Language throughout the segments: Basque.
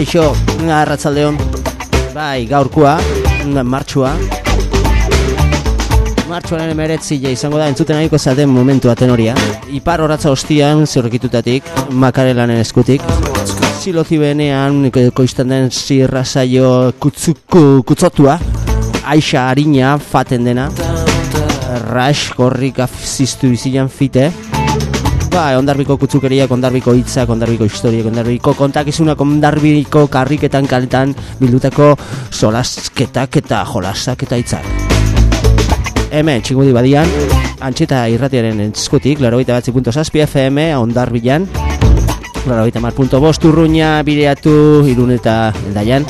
Kaixo, arratzaldeon Bai, gaurkua, martxua. Martxuaren emeretzi izango da entzuten nahiko zaten momentu atenoria Ipar horatza hostian, zirrekitutatik, makarelanen eskutik. Zilozi benean, koizten den zirra saio kutzuku, kutzotua. Aixa harina faten dena. Rash, korrik afziztu bizilan fite Ba, ondarbiko kutzukeriak, ondarbiko hitzak, ondarbiko historiak, ondarbiko kontakizunak, ondarbiko karriketan kaletan bildutako solasketak eta jolasak eta hitzak. Hemen, txingudi badian, antxeta irratiaren entzkutik, laro gaita FM, ondarbilan, laro gaita mar punto bosturruña, bideatu, irun eta endaian,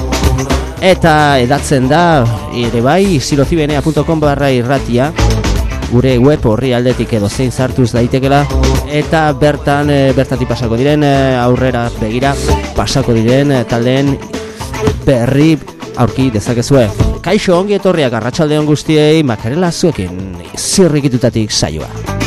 eta edatzen da, ere bai, silozibenea.com barra irratia, gure web horri aldetik edo zein zartuz daitekela. Eta bertan e, bertatik pasako diren e, aurrera begira pasako diren e, taldeen berri aurki dezakezue. Kaixo ongi etorriak arratsaldeon guztiei makarela zuekin zirrikitutatik saioa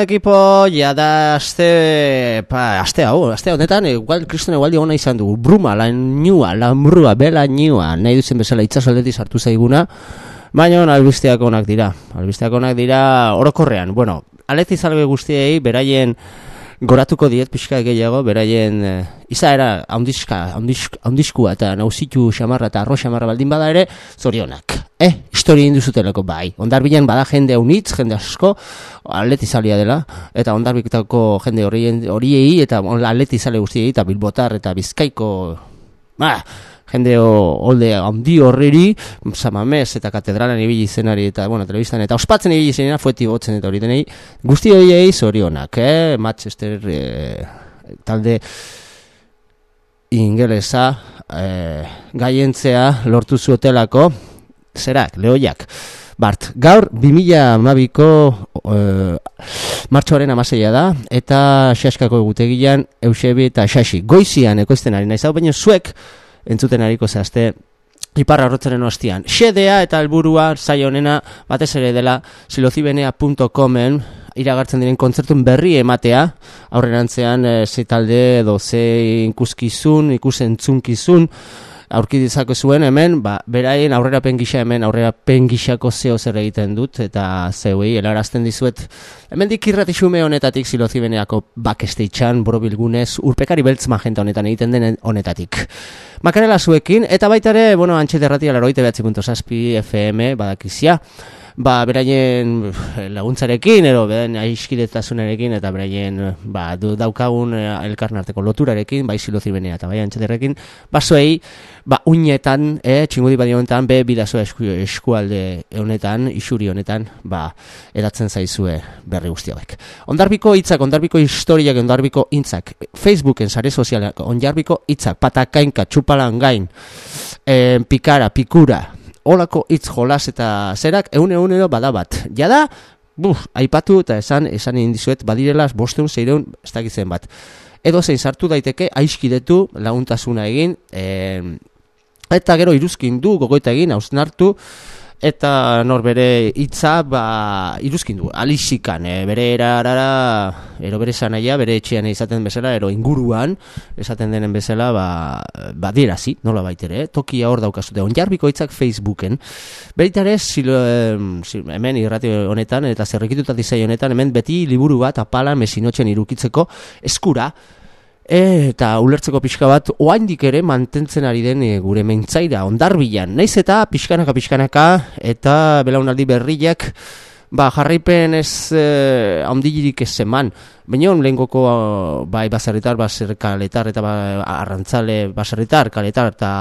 equipo ya da aste pa aste hau aste honetan igual Cristian igual diona izan dugu. Bruma la nua la mrua bela nua nahi duzen bezala itsasoldeti sartu zaiguna. Baina albisteak onak dira. Albisteak onak dira orokorrean. Bueno aleti salbe guztiei beraien goratuko diet pixka gehiago, beraien e, izaera haundiska, haundiskua eta nauzitu xamarra eta arro xamarra baldin bada ere, zorionak. Eh, historia induzutelako bai. Ondarbilen bada jende unitz, jende asko, atletizalia dela, eta ondarbiketako jende horiei, eta atletizale guztiei, eta bilbotar, eta bizkaiko, ba, jende olde handi horreri, samamez eta katedralan ibili zenari eta, bueno, telebistan eta ospatzen ibili zenari fueti botzen eta hori denei, guzti horiei zorionak, eh? Manchester eh, talde ingelesa eh, gaientzea lortu zuotelako, zerak, lehoiak. Bart, gaur 2000 mabiko uh, martxoaren amaseia da, eta xaskako egutegian Eusebi eta Xaxi. Goizian ekoizten ari naiz, hau baina zuek entzuten ariko zehazte iparra horretzaren ostian. Xedea eta helburua zai honena batez ere dela silozibenea.comen iragartzen diren kontzertun berri ematea, aurrerantzean e, ze talde edo ze ikuskizun, ikusentzunkizun, aurki zuen hemen, ba, beraien aurrera pengisa hemen, aurrera pengisako zeo zer egiten dut, eta zeuei, helarazten dizuet, hemen dik xume honetatik zilozi beneako bakesteitxan, borobilgunez, urpekari beltz magenta honetan egiten den honetatik. Makarela zuekin, eta baitare, bueno, antxe derratia laroite behatzi.zazpi FM, badakizia, ba, beraien laguntzarekin, edo beraien aiskidetasunarekin, eta beraien ba, du, daukagun eh, elkarnarteko loturarekin, bai zilozi benea, eta bai antxaterrekin, basoei, ba, unetan, e, txingudi badi honetan, be, bidazo esku, eskualde honetan, isuri honetan, ba, edatzen zaizue berri guzti hauek. Ondarbiko hitzak, ondarbiko historiak, ondarbiko intzak, Facebooken, sare sozialak, ondarbiko hitzak, patakainka, txupalan gain, e, pikara, pikura, olako hitz jolas eta zerak egun egunero bada bat. Jada, buf, aipatu eta esan, esan indizuet, badirela, bosteun, zeireun, ez dakitzen bat. Edo zein sartu daiteke, aiskidetu, laguntasuna egin, e, eta gero iruzkin du, gogoeta egin, hausnartu, eta nor bere hitza ba iruzkin du alixikan e, bere erarara ero bere sanaia bere etxean izaten bezala ero inguruan esaten denen bezala ba badirazi nola baitere eh? tokia hor daukazute. Onjarbiko hitzak facebooken. Beritare silo hemen irrati honetan eta zerrekituta dizai honetan hemen beti liburu bat apala mesinotzen irukitzeko eskura eta ulertzeko pixka bat oaindik ere mantentzen ari den e, gure mentzaira ondarbilan. Naiz eta pixkanaka pixkanaka eta belaunaldi berriak ba, jarraipen ez e, ondigirik ez zeman. Baina lehengoko bai baserritar, baser kaletar eta ba, arrantzale baserritar, kaletar eta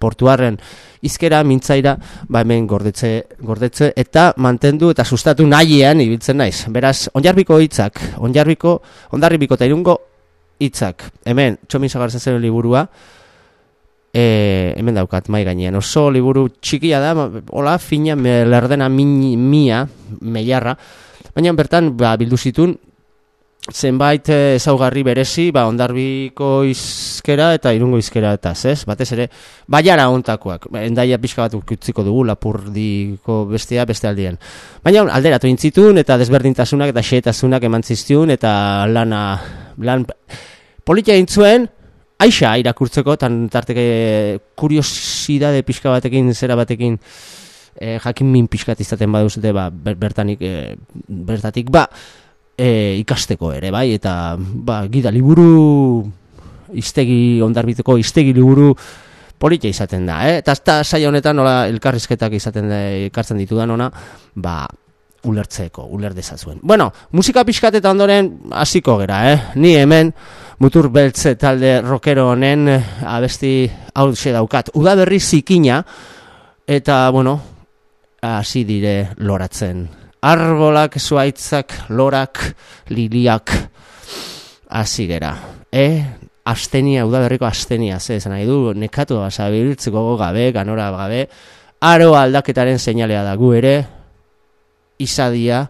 portuarren izkera mintzaira ba hemen gordetze, gordetze eta mantendu eta sustatu nahiean ibiltzen naiz. Beraz, onjarbiko hitzak, onjarbiko, ondarribiko eta irungo hitzak. Hemen Txomin Sagartzen zen liburua. E, hemen daukat mai gainean. Oso liburu txikia da, hola fina lerdena mia, meiarra. Baina bertan ba, bildu zitun zenbait eh, ezaugarri berezi, ba, ondarbiko izkera eta irungo izkera eta ez, batez ere, baiara ontakoak, endaia pixka bat ukitziko dugu, lapurdiko bestea beste aldien. Baina alderatu intzitun eta desberdintasunak eta xeetasunak eman ziztun eta lana, lan, politia intzuen, aixa irakurtzeko, tan tarteke kuriosidade pixka batekin, zera batekin, e, jakin min pixkat izaten baduzute, ba, bertanik, e, bertatik, ba, e, ikasteko ere, bai, eta ba, gida liburu iztegi ondarbiteko iztegi liburu politia izaten da, eh? Eta eta saia honetan nola elkarrizketak izaten da, ikartzen ditudan ona, ba, ulertzeko, uler dezazuen. Bueno, musika pixkat eta ondoren hasiko gera, eh? Ni hemen mutur beltze talde rockero honen abesti hau daukat. Uda berri zikina eta, bueno, hasi dire loratzen arbolak, zuaitzak, lorak, liliak, hasi gera. E, astenia, udaberriko astenia, ze, esan nahi du, nekatu basa biltzeko gabe, ganora gabe, aro aldaketaren seinalea da gu ere, izadia,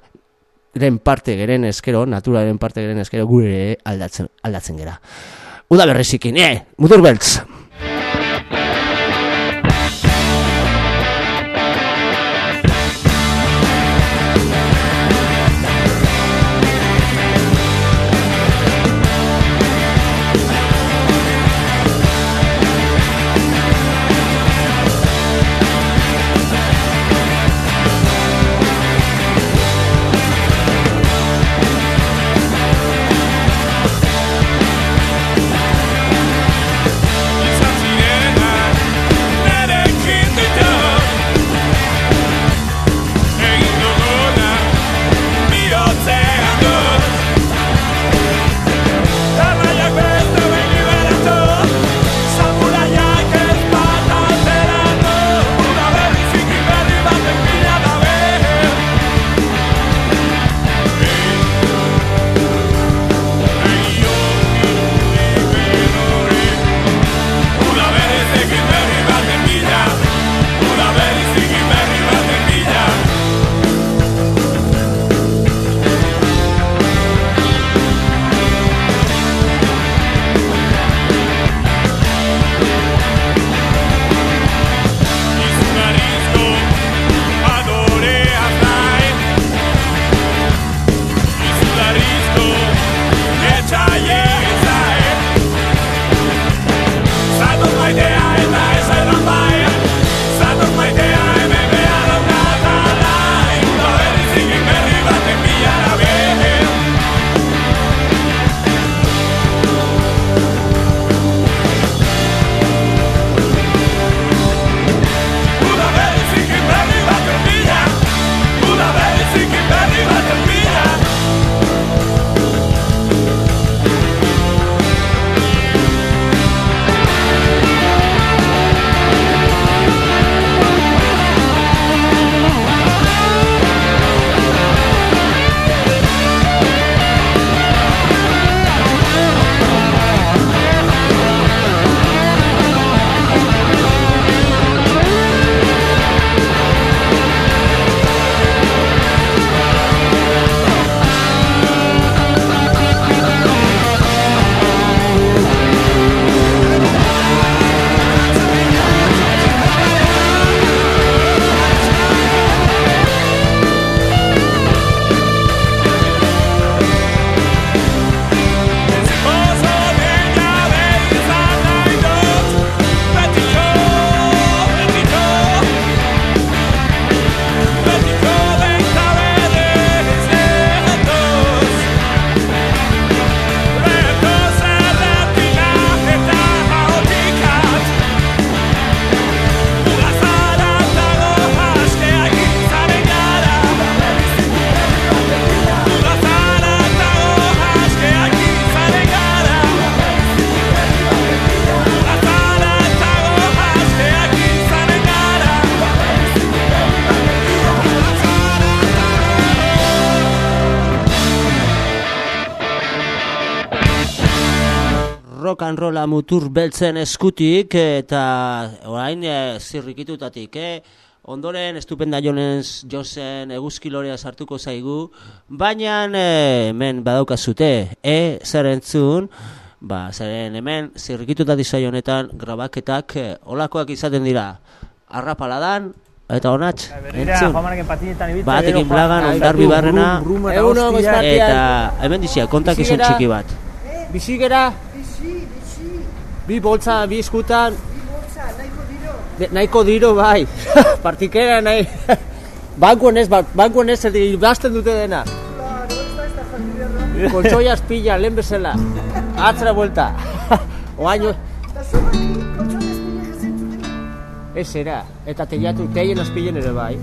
parte geren eskero, naturaren parte geren eskero, gu ere aldatzen, aldatzen gera. Udaberrezikin, e, mutur beltz! Rock and rolla mutur beltzen eskutik eta orain e, zirrikitutatik, eh? Ondoren estupenda jonez josen eguzkilorea sartuko zaigu, baina e, hemen badaukazute, e, zer entzun, ba, zeren hemen zirrikituta dizai honetan grabaketak e, olakoak izaten dira. Arrapaladan, eta honatx, entzun. Batekin blagan, ondar bibarrena, eta hemen dizia, kontak izan txiki bat. Bizigera, bi boltza, bi eskutan, nahiko diro bai, partikera nahi, bankuan ez, bankuan ez, basten dute dena. Koltsoia espilla, lehen bezala, atzera vuelta, oaino. Ez era, eta teiatu, teien azpilen ere bai.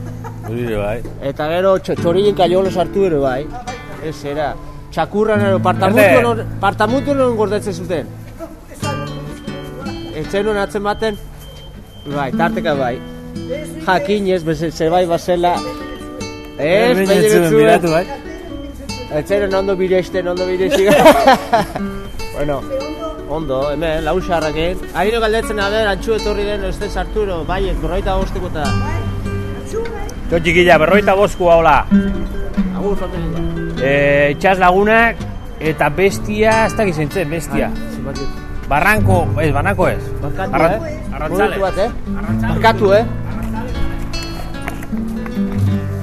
Ere bai. Eta gero txorien kaiolo sartu ere bai. Ez era, txakurran ero, partamutu non gordetzen zuten. Etzen hon atzen baten, Bai, tarteka bai. Jakin ez, ze bai basela. Ez, bai ditzu. Miratu bai. Etzeren ondo biresten, ondo biresten. bueno, ondo, hemen, lau xarraken. Aino galdetzen, a ber, antxu etorri den, ez den sarturo, bai, berroita bosteko eta. Jo txikilla, berroita bosku hola. Agur, zote Eh, txas lagunak eta bestia, ez dakiz bestia. Barranco, ez, banako ez. Barkatu, Arran- eh? Arrantzale. Momentu bat, eh? Barkatu, eh?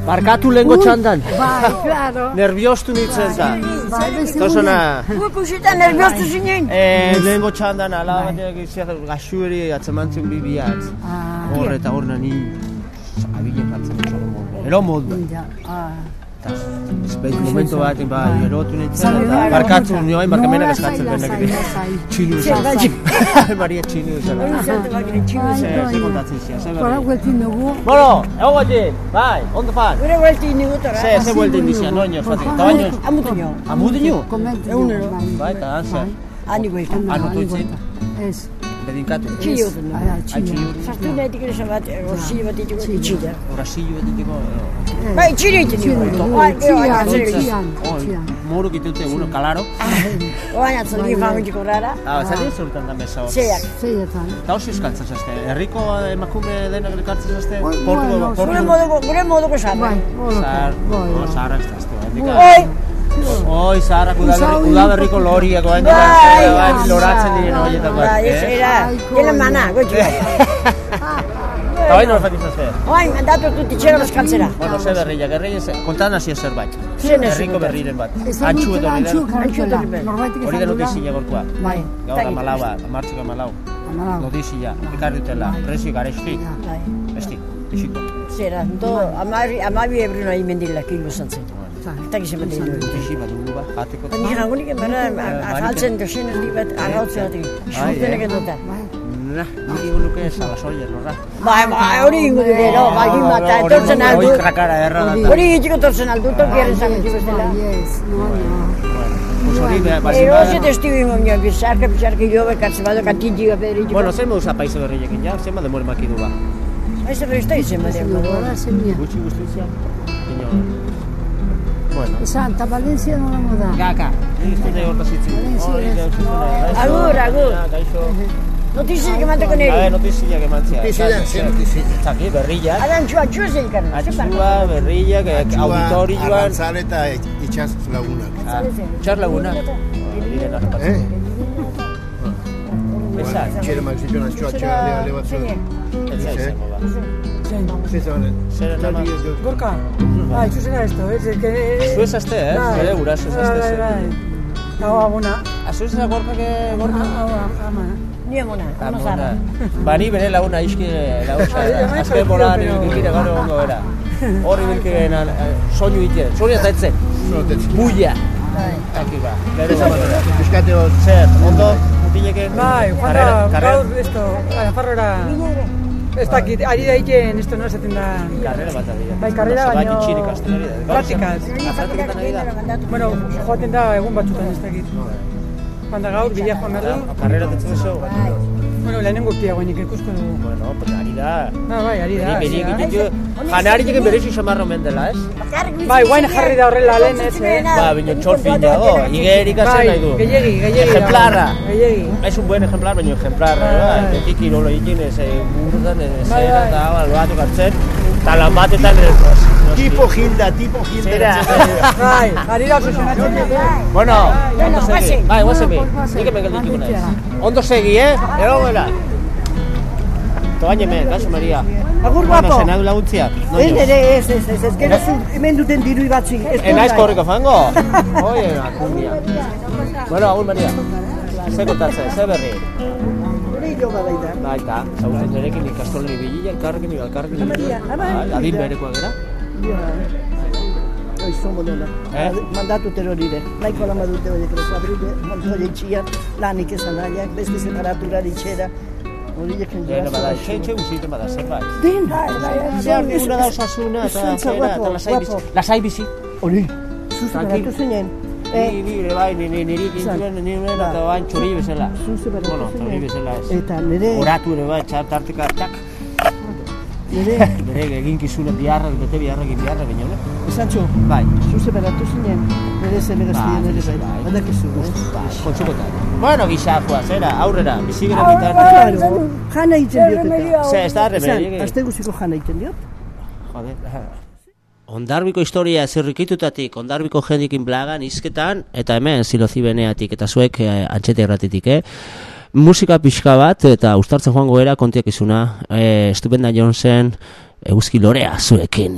Barkatu lehenko txandan. Bai, claro. Nerviostu nintzen da. Bai, Tosona, Gu kusita nerviostu zinen. eh, lehenko txandan ala bateak izia gaxuri atzemantzen bi bihatz. Ah, Hor eta hor nani abilen jartzen txolo modu. Ero modu. ja. Ah. Eta, ez behit momentu bat, ba, erotu nintzen, Bai. eta barkatu eskatzen lasai, benek. lasai, lasai. Txinu Lasai. esan. Maria txinu. Bai, bai. ze kontatzen zia, ze Gora berri. gueltin dugu. Bueno, ego batin, bai, ondo fan. Gure guelti nigutora. Ze, ze buelta indizia, noño, fatik. Eta baino, Amutu nio. amudinu? Komentu Egunero. Bai, eta anzer, Ani guelti. Anotu itzin? Ez. Bedinkatu. Txillo dut. Ai, ai, txillo. Atxillo. Sartu nahitik ere bat, bat ditu itxilla. Horasillo betitiko. Bai, txillo itzen Txillo, nio. txillo, Bai, gero, txian, atzere gizu. txian, txian. Moro kitute, uno, kalaro. Oain atzere nio famitiko rara. Ah, zari zurtan da mesa hor. Zeiak. Zeietan. Eta hor euskaltzen zazte, herriko emakume denak elkartzen zazte, Bai, Portugal, bueno, Gure Portugal. moduko, gure moduko Bai, sarra. Zahar, bai, oh, bai. Oi, Oi, zaharrak Usau- udaberri- udaberriko loriak oain Bai, bai, bai, loratzen bai, diren bai, horietan bai, bat, ez eh? era, jela mana, goitxu. Eta baino alfatik zazte. Oain, mandatu dut itxera baskantzera. Bueno, ze berriak, herri ez, kontan hasi zerbait. Ez Herriko berriren bat. Antxu dutela etorri antxu etorri den. Norbaitek Hori esan denok dula. izila gorkoa. Bai. Gaur amalau bat, amartxuk amalau. Amalau. Lodizia, ekarri dutela, presio garesti. Bai. Besti, pixiko. Zera, do, amabi, ebruna imendila kilo zantzen. Eta gizem bat egin dut. Pixi bat dugu bat, jateko. Ba, Nik nagunik enbara, afaltzen dozen erdi bat arrautzea dut. Xurtenek eh. eduta. Bai. Nah, nik egun luke salasoier, norra. Bai, bai, hori ingo dut gero, bai, bata, etortzen aldu. Hori krakara erra da. Hori egiteko etortzen aldu, no, no. Pues hori, be- basi Ero bada- ze testigo ingo nio, bizarka, bizarka, jo, bekartzen bado, kantinti gabe eritiko. Bueno, zen modu zapaizo berriekin, ja? Zen bat demore makidu ba. Aiz ere ez da izen badean, bado. Gora semia. Gutxi guztizia. Ino. Bueno. Esan, eta Valencia no lango da. Gaka. Nik nahi hortaz itzin. Valencia Hori, ez. gaixo zuen. Agur, agur. Gaixo. Notiziak emanteko A ver, niri. notiziak emantzia. Notizia, ze notizia. Zaki, berriak. Adan txua, txua zein karna. Atxua, berriak, eh, auditorioan. Arrantzale eta itxas lagunak. Ah, Txar laguna. Direna Eh? repatzen. Esan. Txere magzituen antxoa txera ale ale batzu. Ez da izango ba. Zezanen. Zer nama? Gorka, bai, zuzena esto, ez, ez, que... Zu ezazte, eh? Bai. Bere guraso ezazte. Bai, zer. bai, Hau abona. Azu ez da gorka que gorka? Hau ama. Ni amona, Ah, ono zara. Ba, ni bere laguna laguntza. Bai, Azken bai, bola bai, ni bai. bilkire gaur egongo era. Horri bilkire soinu ite. Soinu eta etzen. Zoratetzi. Buia. Aki ba. Bere zamatera. Piskate hor. Zer, ondo? Bai, Juan da, gaur, esto, Nafarroara... Ez dakit, ari da egiten, esto, no, esaten da... Karrera bat ari. Bai, karrera baino- itxin ikasten ari da. Gaur Praktikaz. da. Bueno, joaten da egun batzutan ez dakit. Juan da gaur, bidea joan behar du. Ah, Karrera tetzen zu. Bueno, lehenengo urtia guainik ikusko dugu. Bueno, pues ari da. Ah, bai, ari da. Beri ari da. egiten du, janari egiten berezi xamarro mendela, ez? Bai, guain jarri da horrela lehen ez, eh? Ba, bino txorfin dago, igerik hazen Bai, nahi du. gehiegi. dago. Ejemplarra. Gehiegi. Es un buen ejemplar, baina ejemplarra, Bai, bai. bai. Beti kirolo egin, ez eh, burdan, ez Bai, zera, bai. eta albatu gartzen, eta lan batetan, ez, noski. Tipo Hilda, tipo Hilda. Zera. Bai, ari da obsesionatzen dut. Bueno, ondo segi. Bai. Guazen. Nik hemen gelditu naiz. Ondo segi, eh? Ero gela. Toain hemen, kaso Maria. Agur Bueno, guapo. zenadu laguntziak. Ez ere, ez, ez, ez, ez, gero zu hemen duten dirui batzi. Ez naiz korriko fango? Oie, akumbia. Bueno, agur Maria. Ze kontatzen, ze berri? Hori hilo badaita. Baita, zagutzen nerekin ikastolni bilila, elkarrekin, elkarrekin. Adin berekoa gera. Oi, zomo dela. Eh? Mandatu terrorire. Laiko lama dute horiek, kuadrille, montoia itxian, lanik esan nahiak, beste separatura ditxera. Horiek Bueno, bada, txe, txe guztietan bada, zerbait. Den, Zehar diguna da osasuna, eta lasai bizi. Lasai bizi. Hori, beratu zinen. Ni, ni, ere bai, ni, ni, niri Zan. gintuen, ni, ni, eta bain txori bezala. Bueno, txori bezala ez. Eta nire, Oratu ere bai, txar tarteka, txak. Nire, Bere egin kizuna biharra, bete biharra egin biharra, baina, ne? esantxo, Bai. zuzu beratu zinen. Nire zeme gaztien Bai, ere bai. bai. Badakizu, eh? Bai, kontxukotan. Bueno, gixakoa, zera, aurrera, bizigera bitan. Claro, jana egiten diot eta. Ze, ez da remedio. aste guziko jana egiten diot. Joder. Ondarbiko historia zirrikitutatik, ondarbiko jendikin blagan, izketan, eta hemen zilozibeneatik, eta zuek eh, antxete erratitik, eh? Musika pixka bat, eta ustartzen joango era kontiak izuna, eh, Estupenda Jonesen, eguzki lorea zuekin.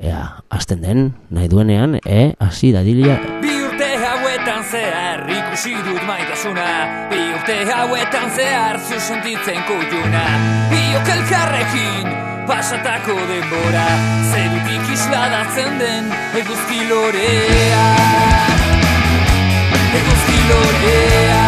Ea, hasten den, nahi duenean, eh, hasi dadilia, Bi urte hauetan zehar ikusi dut maitasuna Bi urte hauetan zehar zu sentitzen kujuna Biok elkarrekin pasatako denbora Zerutik isladatzen den eguzki lorea. Eguzki lorea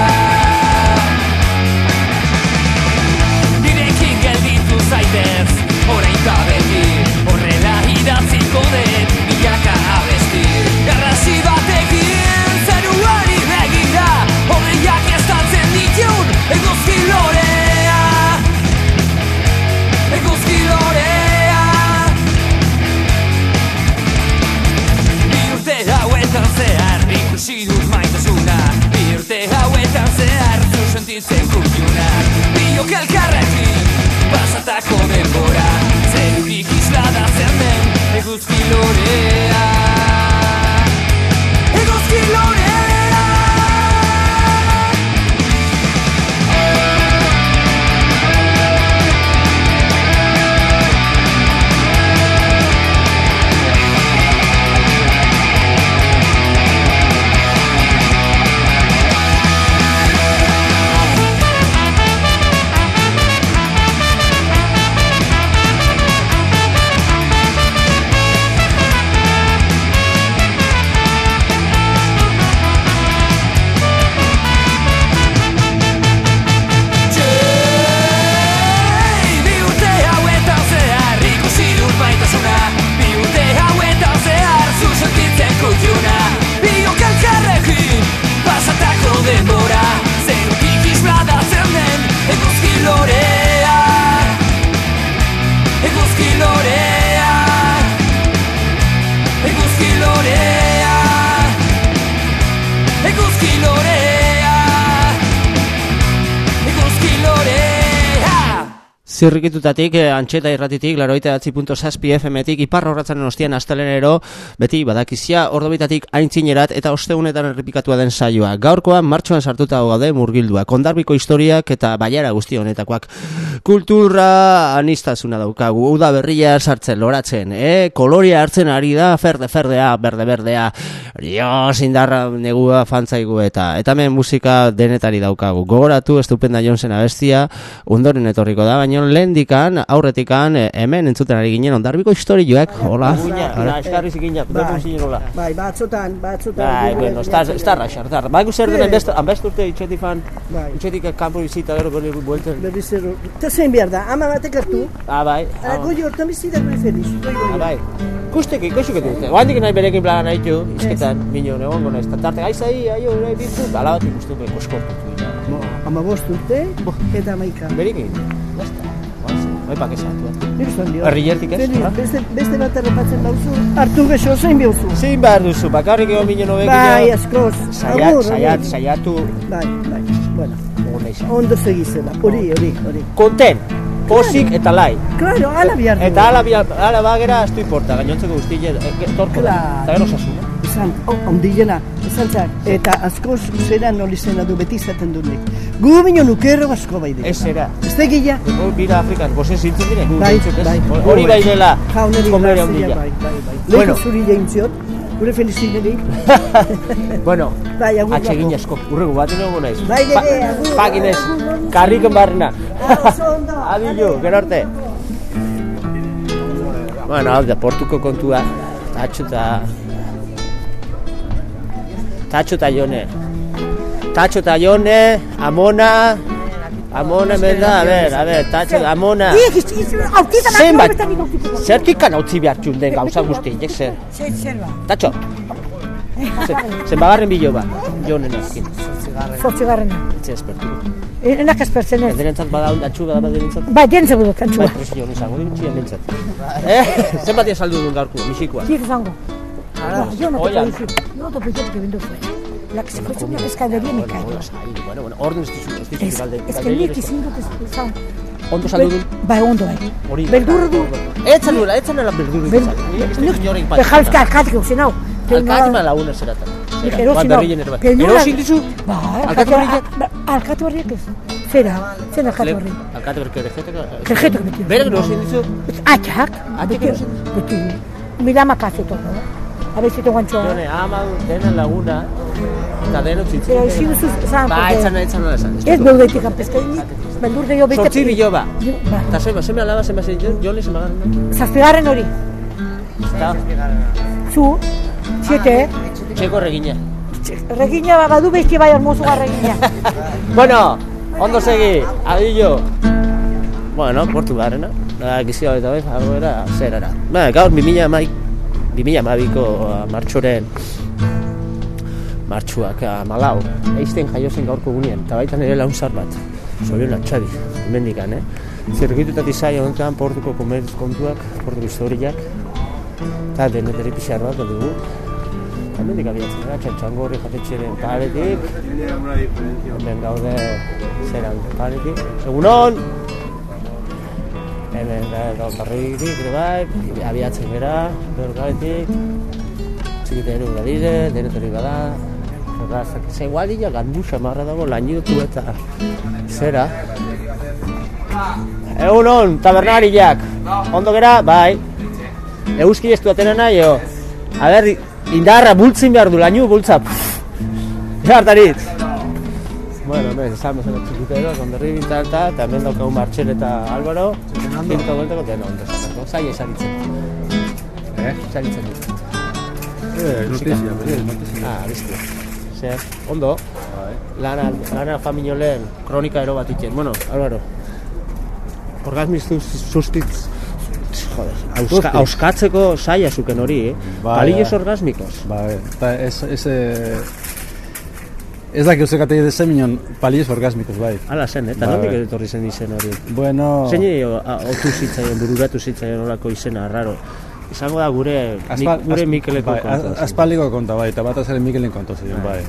Nirekin gelditu zaitez Orain da beti. Horrela idatziko dut Milaka abesti. Garrasi batekin Zeruari begira Hodeiak estatzen ditun Eguzki lorea zehar zu Zirrikitutatik, eh, antxeta irratitik, laroita datzi.saspi FM-tik, ipar horretzaren ostian astelenero, beti badakizia, ordobitatik aintzinerat eta osteunetan errepikatua den saioa. Gaurkoan martxoan sartuta gaude murgildua, kondarbiko historiak eta baiara guzti honetakoak. Kultura anistasuna daukagu, uda berria sartzen, loratzen, eh? koloria hartzen ari da, ferde, ferdea, berde, berdea, Dios, indarra negua fantzaigu eta eta hemen musika denetari daukagu. Gogoratu Estupenda Jonesen abestia, ondoren etorriko da, baina lehendikan, aurretikan, eh, hemen entzuten ari ginen ondarbiko historioak, hola. Guina, Hola. eskarri zikinak, dut zinerola. Bai, batzotan, batzotan. Bai, bueno, raxar, da. Bai, zer den Bai. best, best urte itxetik fan. Bai. Itxetik kanpo bizita gero berri buelten. Berriz ero. Eta zein behar da, ama batek hartu, Ah, bai. ah, goi hortan bizi da gure feliz. Ah, bai. Kusteki, ikusi dute. Oandik nahi berekin plagan nahi tu, izketan, minio, egongo naiz. Tarte, aizai, aio, nahi bitu, ala bat ikustu koskortu. amabost urte, eta amaika. Berikin. Basta. Bai. Nik esan dio. Herriertik ez? Ah? Beste, beste bat errepatzen dauzu, hartu gexo zein bihurzu. Zein behar duzu, bakarrik egon binen hobekin. Bai, askoz. Saiat, saiat, saiatu. Bai, bai, bueno, ondo segizela, hori, hori, hori. Konten, posik eta lai. Claro, ala bihar. Eta ala, bia- ala bagera, estu importa, gainontzeko guztile, torko da. Claro. Eta gero sasuna. Izan, oh, ondilena, izan zak, eta askoz zera noli zena du beti izaten du nik. Gu bino nukerro asko bai dira. Ez era. Ez da gila? Gu bira Afrikan, gozen zintzen dire, gu Bai, bai. Hori bai dela, Jauneri komere ondila. bai, bai, bai. Bueno. Lehenko zuri jaintziot, gure felizineri. Bueno, Bai, agur atsegin bako. asko, urrego bat ino naiz. Bai, nere, agur. Pakinez, karriken barrena. Abillo, gero arte. Bueno, hau da, portuko kontua, tatxo eta... Tatxo eta jone. Tatxo eta jone, amona... Amona, hemen da, a ber, a ber, tatxo, amona... Zenbat, zertik kan utzi behar txun den gauza guztiak, zer? Tatxo, zen bagarren bilo ba, jonen azkin. Zortzigarrena. Etxe espertu. Enak espertzen ez. Enderentzat bada atxuga da badenentzat. Bai, dentze buduk, Bai, antxua. presio hon izango, dintxia nintzat. Eh, zenbat dia saldu duen gaurko, misikoa. Zik izango. Yo no te puedo decir. Yo no te puedo decir que vendo fue. La que se fue una pescadería me cae. Bueno, bueno, ez dizu, ez dizu Es, galde. es que nik izin dut izan. Ondo saldu duen, Bai, ondo bai. hori. Beldurra du. Etzan duela, etzan. Bejalzka alkatik uxen hau. Alkati ma laguna zeratan. Nik erosi Bat berrien ere bat. Pelura- Erosin dizu? Bai, Alkate horriak? Alkate horriak ez. Zera, zen alkate horri. Alkate berke errejeteka. Kerjetok beti. Berek erosin dizu? Atxak. Atxak beti- erosi? Beti. Milama kazeto. A ver si tengo anchoa. Jone, ama dena laguna, eta denok zitzen. Pero ezin duzu zan. Ba, etzan, etzan nola esan. Ez beudetik apeskainik. Beldur de jo bete. Zortzi bilo ba. Ba, Eta sema, seme alaba, sema zein, jone sema garen. zazpigarren hori. Eta, Zu, siete, txeko regina. regina badu besti bai hermoso regina. Bueno, ondo segi, adillo. Bueno, portu garena. Da, gizio eta bez, agoera, zerara. Ba, gaur, 2000 amaik, 2000 amabiko martxoren martxuak malau. Eizten jaio zen gaurko gunean, eta baita nire launsar bat. Zorion atxadi, hemendikan, eh? Zirrikitutatik zai honetan portuko komerz kontuak, portuko historiak, eta deneteri pixar bat dugu. Eta hemendik abiatzen gara, txantxangorri jatetxeren paretik, hemen gaude zeran paretik. Egunon! Hemen da gaur barririk, ere bai, abiatzen gara, gaur gabetik, txikiteru badide, denetori bada, errazak, ze guadila gandu samarra dago lainotu eta zera. Egunon, tabernariak, ondo gera, bai, euski ez du atena nahi, jo. A ber, indarra bultzin behar du, lainu bultza. Jartarit. Bueno, hemen, esamos en el chiquitero, con berri binta eta, eta hemen daukagu Martxel eta Álvaro, zinta gueltako, dena ondo esateko, zai esaritzen. Eh? Esaritzen dut. Eh, notizia, Ah, bizti. Zer, ondo. Lana, lana familiolen kronika ero bat iken. Bueno, Álvaro. Orgasmistu sustitz. Joder, auska, auskatzeko saia zuken hori, eh? Bai, Palillos bai. orgasmikos. Ba, eta ez, ez, eh, ez dakik uzekate dezen minon palillos orgasmikos, bai. Hala zen, eh? Eta Bai, nondik bai. etorri zen izen hori? Bueno, Zein otu zitzaion, bururatu zitzaion horako izena, raro. Izango da gure, aspal, Mik- gure Mikeleko bai, zen. Aspaldiko konta, bai, eta bat ere Mikelen konta ziren, bai.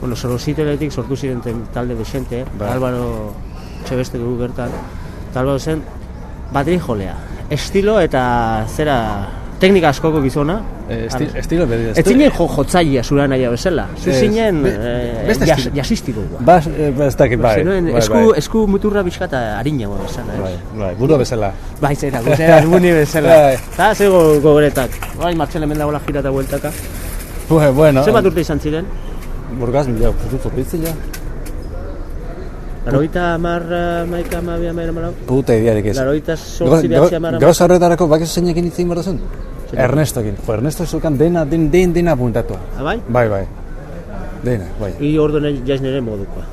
Bueno, sorositeletik sortu ziren talde desente, Bai. Albaro txebeste dugu gertan. Eta zen, bateri jolea. Estilo eta zera teknika askoko gizona. Eh, esti, estilo bedi. Ez zinen jo, jotzailea zura nahi bezala. Zu Ez, zinen be- eh, beste jas, estilo. jasistikoa. Ba, ba, ez dakit, bai. Zenuen bai, esku, bai. esku muturra bizkata harina goa bezala. Bai, bai, burua bezala. Bai, zera, guzera, albuni bezala. Bai. Eta zego gogoretak. Bai, martxen hemen dagoela jirata bueltaka. Bueno, bueno. Zenbat urte izan ziren? Burgasmi, ja, putu zorbitzen, ja. Laroita amar, maika, amabia, amabia, amabia, Puta idearik ez. Laroita sortzi behatzi amar, amabia. Gauza horretarako bakizu zeinekin hitz egin behar duzun? Ernestokin. Jo, Ernesto zukan dena, den, den, dena puntatua. Ah, bai? Bai, bai. Dena, bai. I orduan jaiz nire modukoa.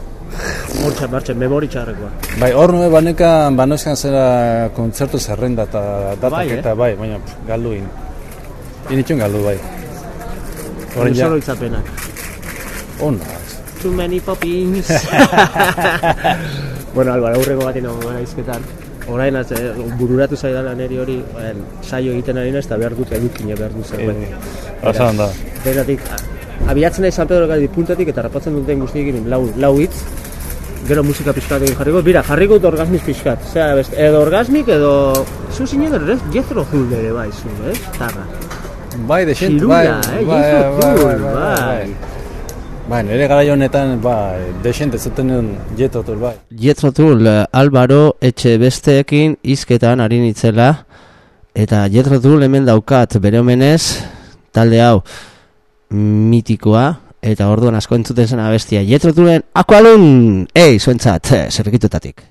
Hortxa, martxa, memori txarrekoa. Bai, hor nue baneka, banozkan zera kontzertu zerrenda eta datak Bai, eh? eta bai, baina pff, galdu in. Initxun galdu, bai. Hori Orain ja, itzapenak. ona. Too many poppins. bueno, Alvaro, aurreko bat ino gara izketan. Orain, az, eh, bururatu zaidala neri hori, en, saio egiten ari naiz, eta behar dut edukine behar dut zerbait. Osa da. Benatik, abiatzen nahi San Pedro gari puntatik eta rapatzen duten guztiekin lau, lau hitz, gero musika pixkat egin jarriko, bira, jarriko dut orgasmiz pixkat, Osea, best, edo orgasmik edo, zu zinen ere, jezro zul ere bai zu, eh, tarra. Bai, de xent, bai, eh, bai, Jethro bai, Tull, bai, bai. Bai, nire gara honetan, bai, de xent ez zuten Jethro Tull, bai. Jethro Tull, eh, Alvaro etxe besteekin izketan ari nitzela, eta Jethro Tull hemen daukat bere omenez, talde hau mitikoa, eta orduan asko entzuten zen abestia. Jethro Tullen Aqualun! Ei, zuentzat, eh, zerrikitutatik.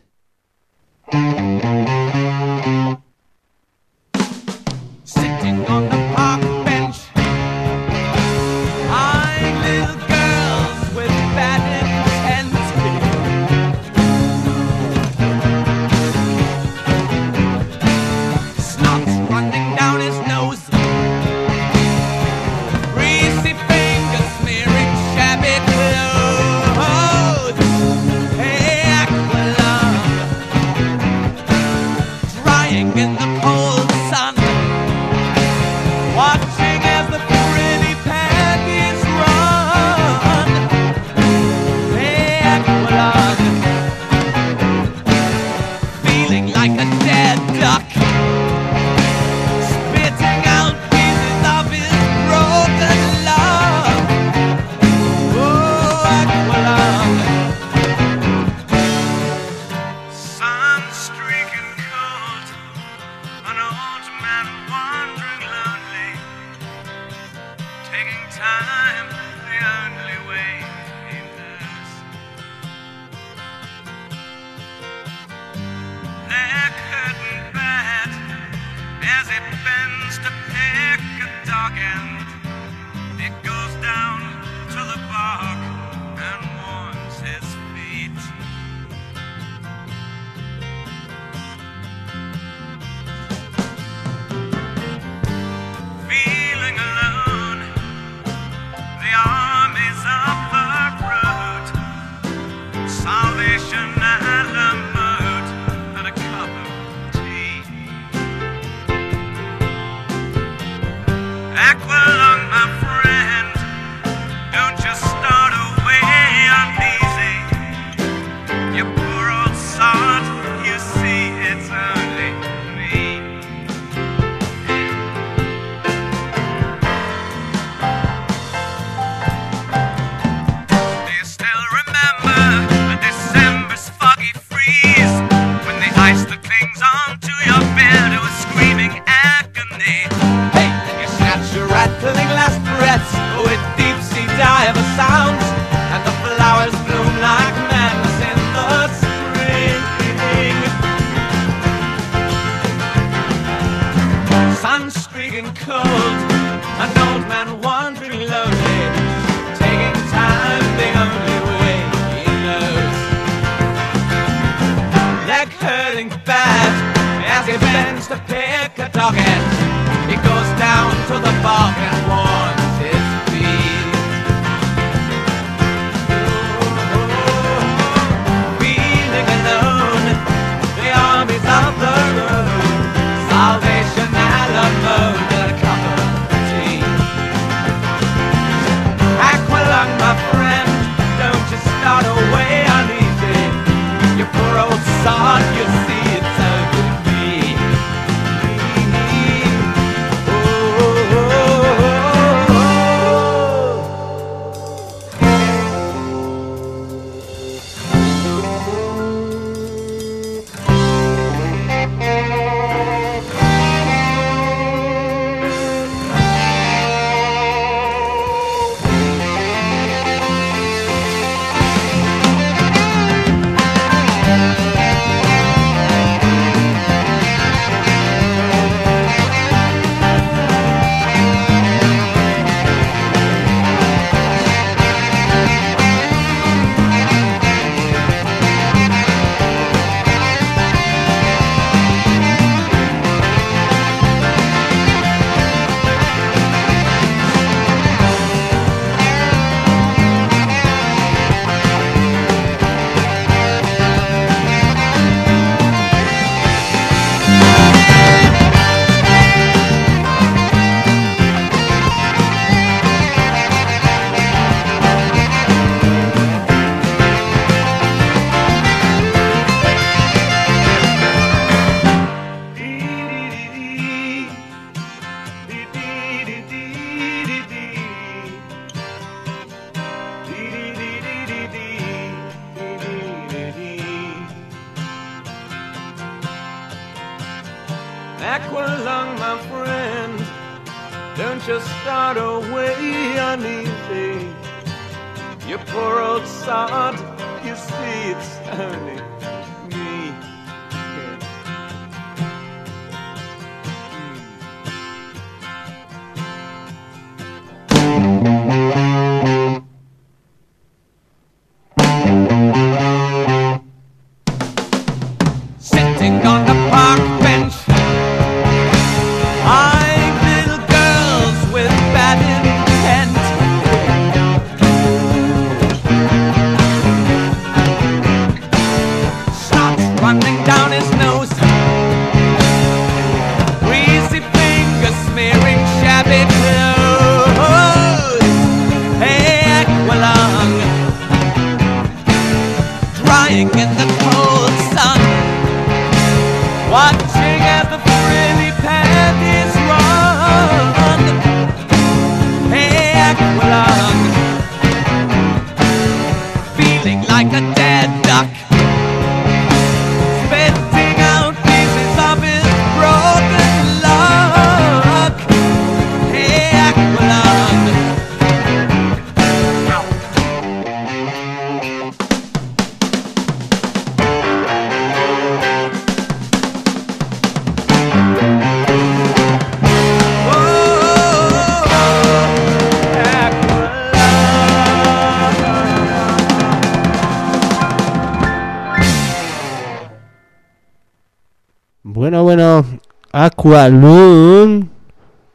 Aqualun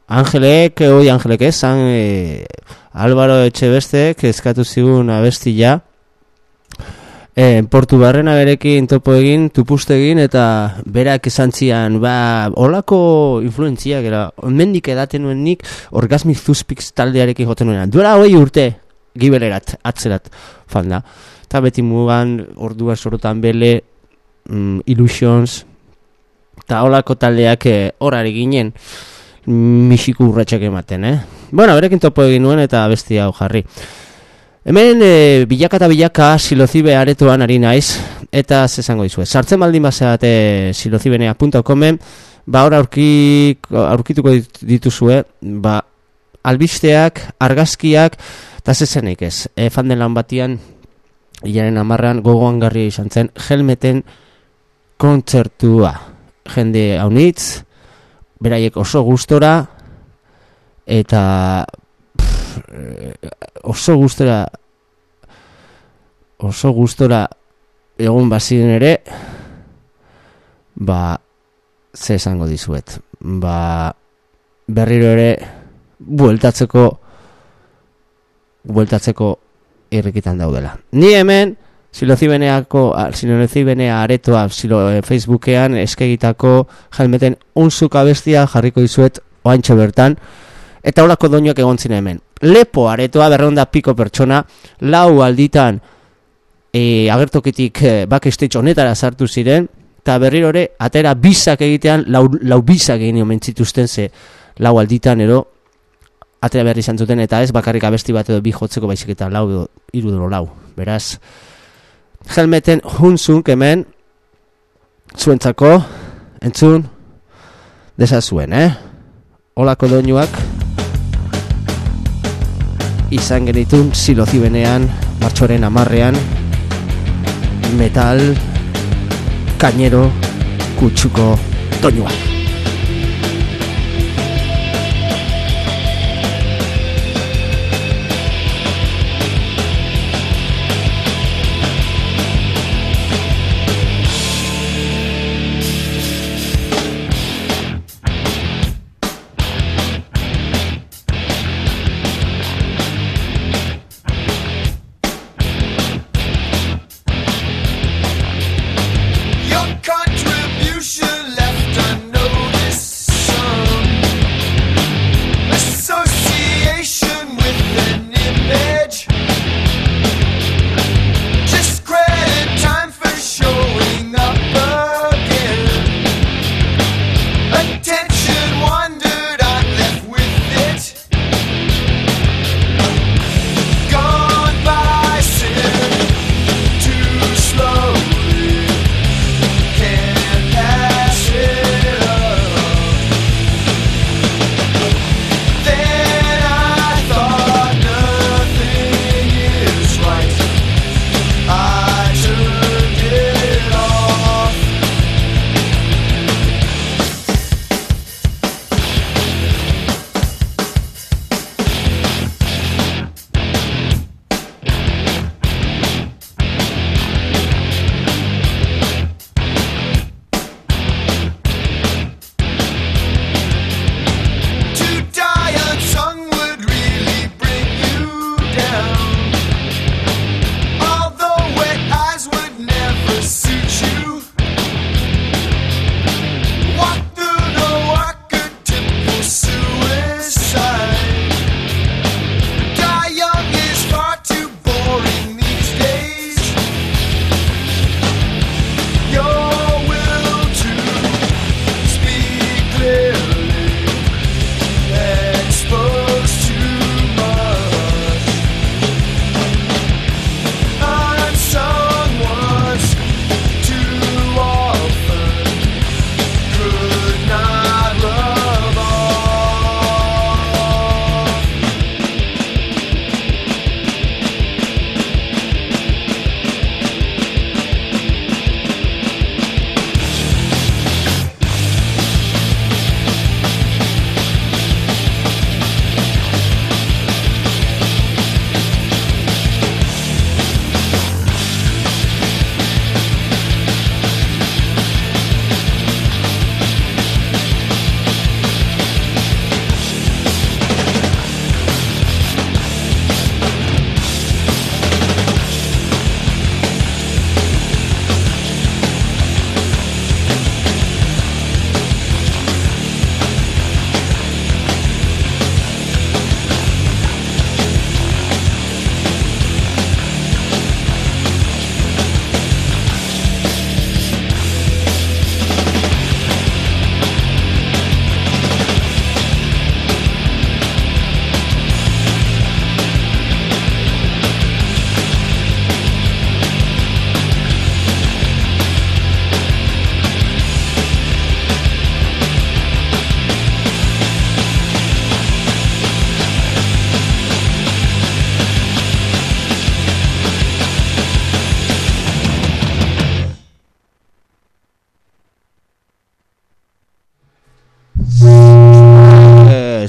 Angelek, oi Angelek esan e, Álvaro Etxebestek eskatu zigun abestia e, Portu barrena berekin topo egin, tupuste egin eta berak esan zian, ba, olako influentzia gara, onmendik edaten nuen nik Orgasmic Zuspix taldearekin joten nuen, duela hoi urte gibelerat, atzerat, falda eta beti mugan, ordua sorotan bele, mm, Illusions, eta holako taldeak eh, horari ginen misiku urratxak ematen, eh? Bueno, berekin topo egin nuen eta besti hau jarri. Hemen e, bilaka eta bilaka silozibe aretoan ari naiz, eta zesango dizue. Sartzen baldin bazeate silozibenea.comen, ba hor aurkik, aurkituko dit- dituzue, ba albisteak, argazkiak, eta zezenik ez. E, fanden lan batian, hilaren amarran gogoan garria izan zen, helmeten kontzertua. Jende haunitz, beraiek oso gustora, eta pff, oso gustora oso gustora egon baziren ere ba ze esango dizuet? Ba berriro ere bueltatzeko bueltatzeko irrikitan daudela. Ni hemen Silozibeneako, silozibenea aretoa silo, eh, Facebookean eskegitako helmeten unzuk abestia jarriko dizuet oantxo bertan eta holako doinuak egon ziren hemen. Lepo aretoa berreunda piko pertsona, lau alditan e, agertokitik e, backstage honetara sartu ziren, eta berriro ere atera bisak egitean lau, lau bisak egin omen zituzten ze lau alditan ero atera berri izan zuten eta ez bakarrik abesti bat edo bi jotzeko baizik eta lau edo edo lau. Beraz, helmeten hunzunk hemen zuentzako entzun desazuen, eh? Olako doinuak izan genitun silozibenean martxoren amarrean metal kainero kutsuko doinuak.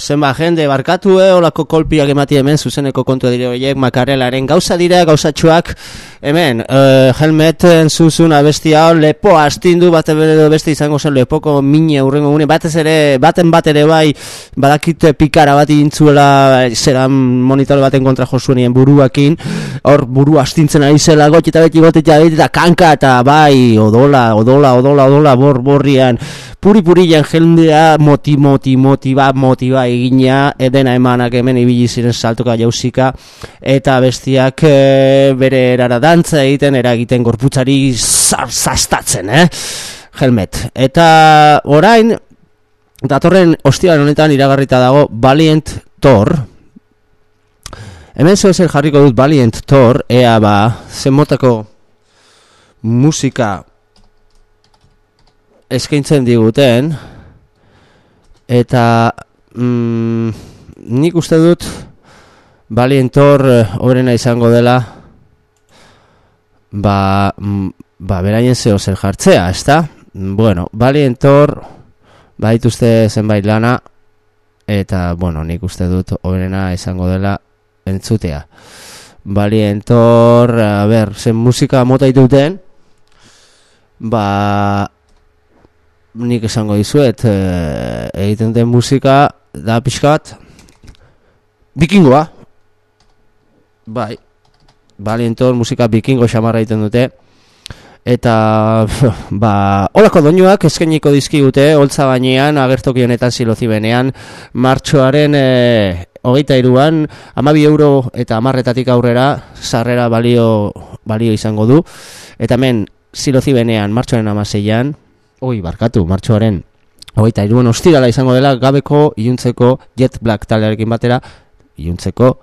Zenba jende barkatu, eh, olako kolpiak emati hemen, zuzeneko kontu dire horiek, makarelaren gauza dira, gauzatxoak, hemen, uh, helmeten zuzun abesti hau, lepo astindu, bate bere beste izango zen lepoko mine urrengo gune, batez ere, baten bat ere bai, badakite pikara bat intzuela, zeran monitor baten kontra josuenien buruakin, hor buru astintzen ari zela, gotxe eta beti beti eta kanka, eta bai, odola, odola, odola, odola, bor, borrian, puri purian jendea moti, moti, motiba, egina, edena emanak hemen ibili ziren saltoka jauzika, eta bestiak e, bere erara dantza egiten, eragiten gorputzari zar, zastatzen, eh? Helmet. Eta orain, datorren ostiaren honetan iragarrita dago Valiant Thor. Hemen zoezen jarriko dut Valiant Thor, ea ba, zen motako musika eskaintzen diguten eta mm, nik uste dut Valientor horrena izango dela ba, mm, ba beraien zeo zer jartzea, ezta? Bueno, Valientor baituzte zenbait lana eta, bueno, nik uste dut horrena izango dela entzutea. Valientor, a ber, zen musika mota dituten, ba, nik esango dizuet e, egiten den musika da pixkat bikingoa? Bai. Balientor musika bikingo xamarra egiten dute. Eta ba holako doinuak eskainiko dizkigute holtza bainean agertoki honetan silozi benean martxoaren e, hogeita iruan amabi euro eta amarretatik aurrera sarrera balio, balio izango du. Eta hemen silozi benean martxoaren amaseian oi, barkatu, martxoaren hogeita iruen ostirala izango dela gabeko iluntzeko Jet Black talearekin batera iluntzeko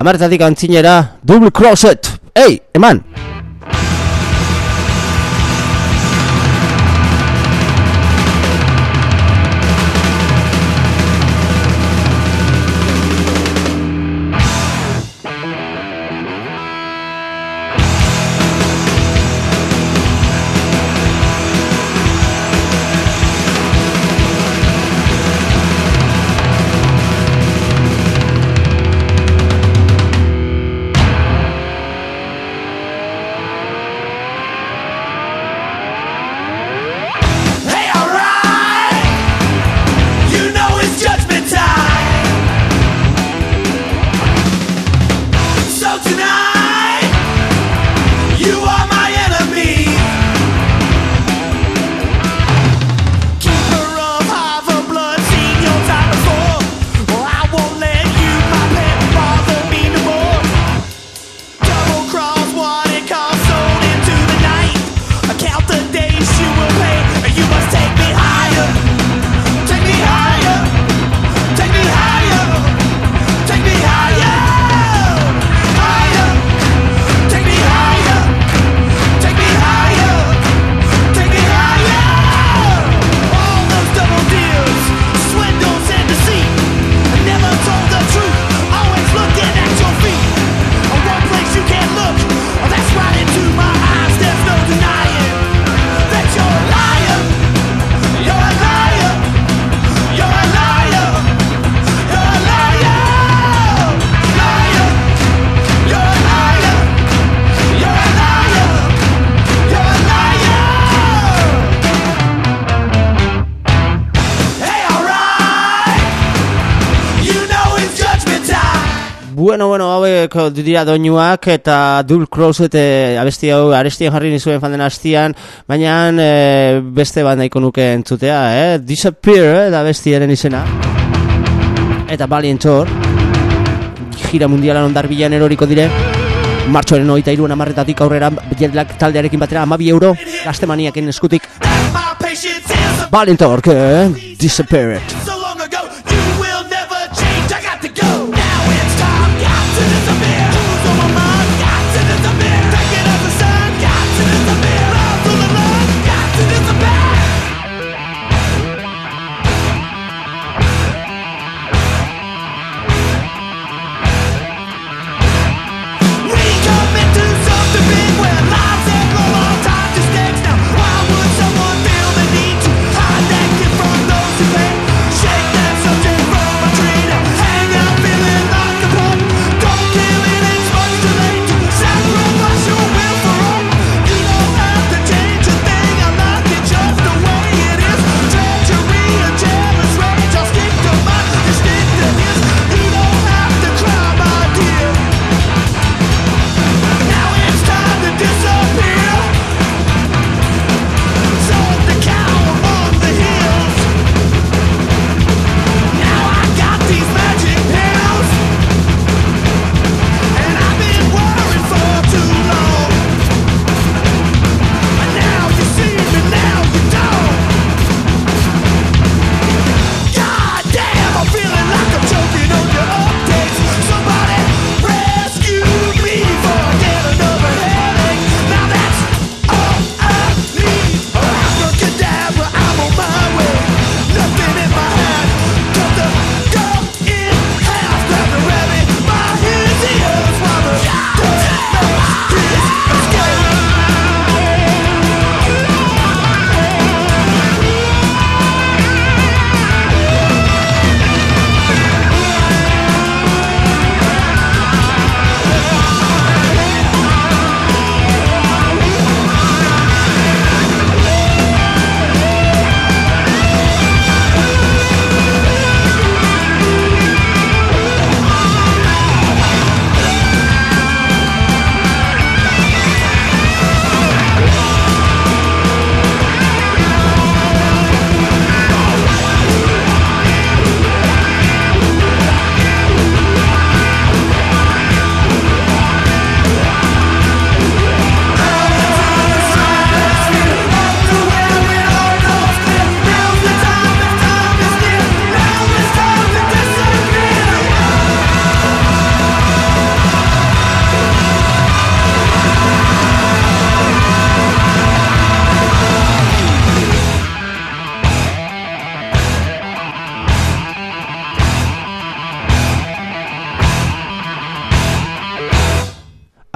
amartatik antzinera Double Crosset ei, eman! Bueno, bueno, hauek dira doinuak eta Dul Crosset e, abesti hau arestian jarri nizuen fan den hastian, baina e, beste bat nahiko nuke entzutea, eh? Disappear, eh, da bestiaren izena. Eta Valiant Tour, gira mundialan ondar bilan eroriko dire, martxoaren hogeita iruan amarretatik aurrera jetlak taldearekin batera amabi euro, gaztemaniaken eskutik, Valiant Tour, eh? Disappear.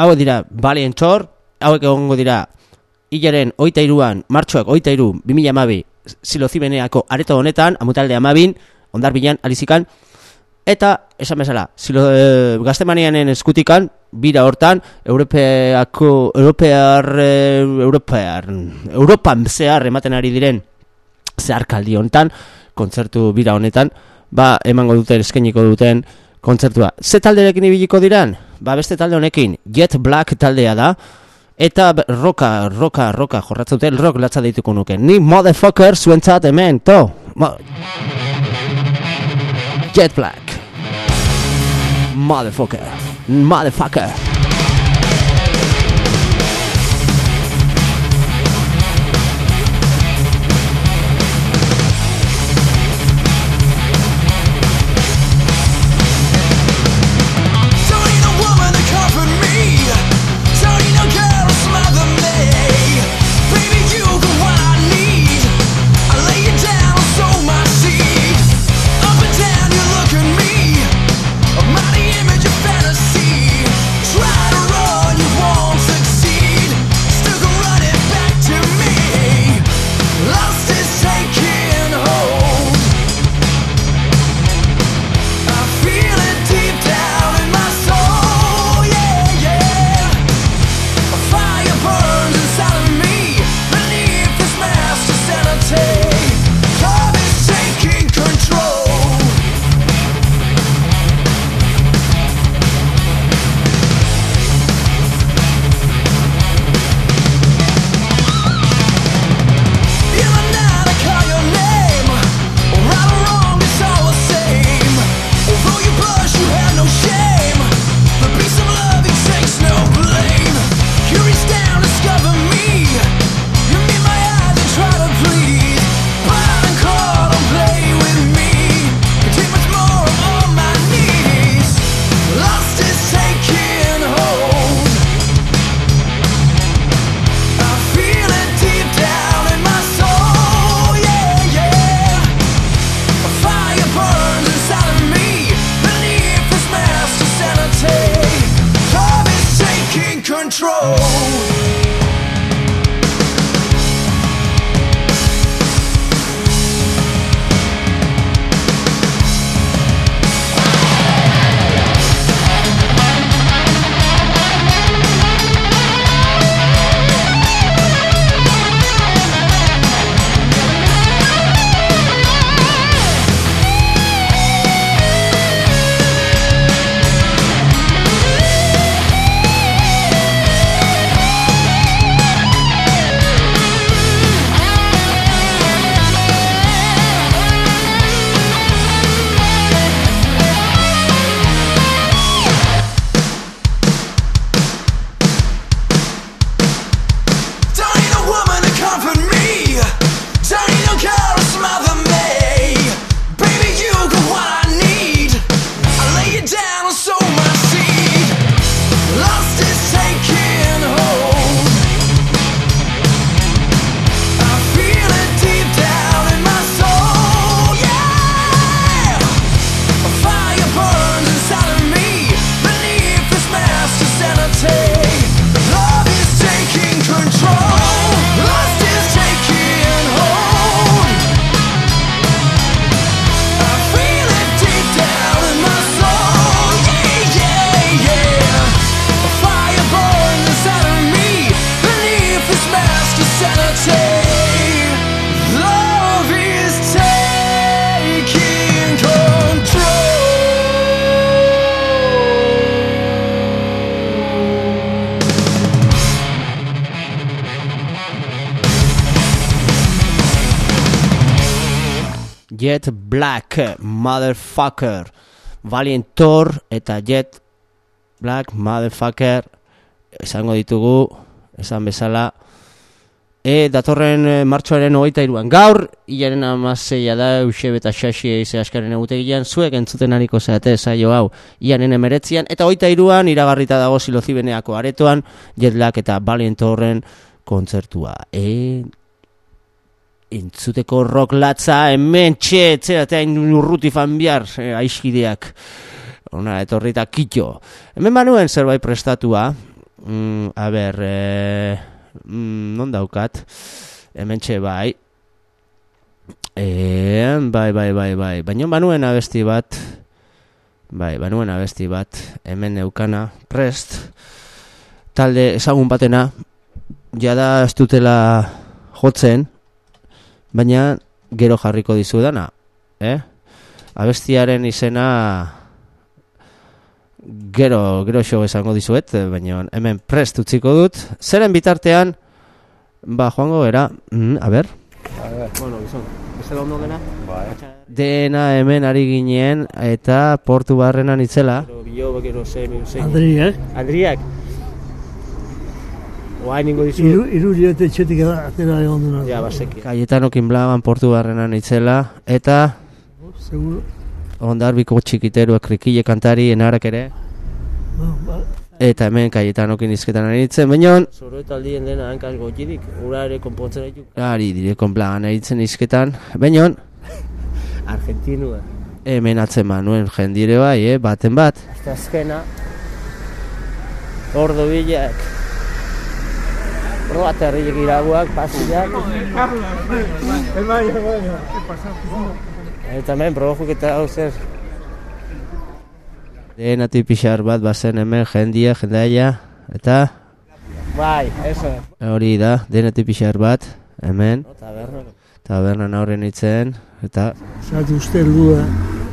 hau dira Valiant Thor, hauek egongo dira hilaren oita iruan, martxoak oita iru, bimila amabi, silozibeneako areto honetan, amutalde amabin, ondar bilan, alizikan, eta, esan bezala, silo, e, gaztemanianen eskutikan, bira hortan, europeako, europear, e, europear, europan zehar ematen ari diren, zeharkaldi honetan, kontzertu bira honetan, ba, emango dute, eskainiko duten, kontzertua. Ze talderekin ibiliko diran? ba beste talde honekin Jet Black taldea da eta roka, roka, roka jorratzute, rock latza dituko nuke. Ni motherfucker zuentzat hemen, to Ma Jet Black. Motherfucker Motherfucker. Jet Black, Motherfucker, Valiant Thor eta Jet Black, Motherfucker, esango ditugu, esan bezala, E, datorren e, martxoaren hogeita iruan gaur, hilaren amazeia da Eusebe eta Xaxi eize askaren egutegian, zuek entzuten hariko zeate zaio hau, hilaren emeretzian, eta hogeita iruan iragarrita dago silozibeneako aretoan, jetlak eta balientorren kontzertua. E, entzuteko rock latza hemen txe, etzeratean urruti fanbiar eh, e, aiskideak ona etorrita kito. Hemen manuen zerbait prestatua. Mm, a ber e, mm, non daukat? Hemen txe, bai. E, bai bai bai bai. Baino manuen abesti bat. Bai manuen abesti bat. Hemen neukana prest. Talde ezagun batena. Jada ez dutela jotzen baina gero jarriko dizu dana, eh? Abestiaren izena gero, gero xo esango dizuet, baina hemen prest utziko dut. Zeren bitartean, ba, joango era, mm, a ber? Bueno, gizon, ez ondo dena? Dena hemen ari ginen eta portu barrenan itzela. Gero, Adriak. Adriak. Oain ningo dizu. Iru, iru hilabete etxetik atera egon duna. Ja, baseki. Kaietanokin blaban portu barrenan itzela, eta Seguro. ondarbiko txikiteruak rikile kantari enarak ere. Ba, ba. Eta hemen kaietanokin izketan aritzen, baina... Zoroet aldien dena hankaz gotirik, ura ere konpontzen ditu. Ari, dire konplagan aritzen izketan, baina... Argentinua. Hemen atzen manuen jendire bai, eh, baten bat. Hasta azkena. Ordo bilak. Proba terrilek iraguak, pasiak. Eta hemen, probojuk eta hau zer. Denatik pixar bat bazen hemen jendia, jendaia, eta... Bai, eso. Hori da, denetik pixar bat, hemen. Taberna. Tabernan aurren itzen, eta... Zatu uste heldua.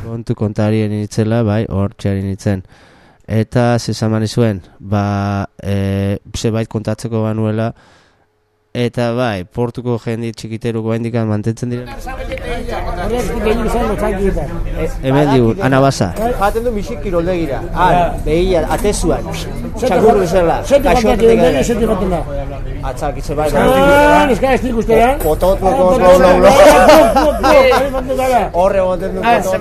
Kontu kontarien itzela, bai, hor txarin itzen. Eta zezaman izuen, ba, e, zebait kontatzeko banuela, eta bai, portuko jendi txikiteruko hendikan mantentzen lotzakietan. Hemen digu, anabasa. Jaten du bisik kiroldegira. Ah, behia, atezuan. Txakurru bezala. Dira, da. Atzak itse bai. Ah, eska ez nik uste da. Potot, potot, lo, lo, lo. Horre egoten du Ah, potot.